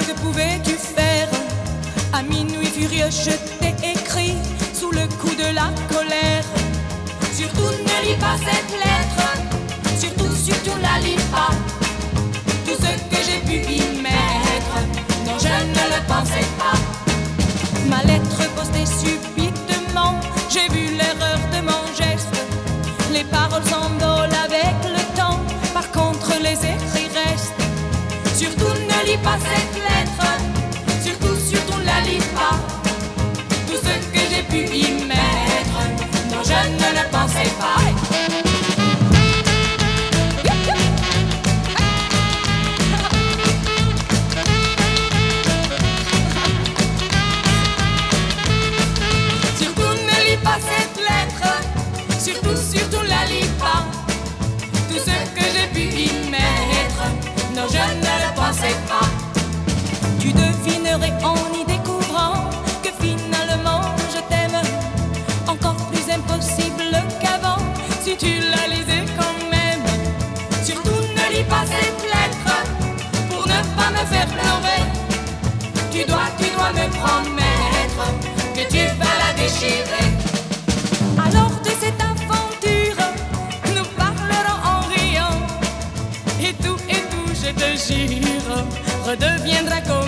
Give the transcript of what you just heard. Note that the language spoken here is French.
que pouvais-tu faire? À minuit furieux, je t'ai écrit sous le coup de la colère. Surtout ne lis pas cette lettre, surtout, surtout la lis pas. Tout ce que j'ai pu y mettre, non, je ne le pensais pas. Ma lettre postée subitement, j'ai vu l'erreur de mon geste. Les paroles s'envolent avec le temps, par contre les écrits restent. Surtout ne lis pas cette Alors de cette aventure, nous parlerons en riant. Et tout, et tout, je te jure, redeviendra comme.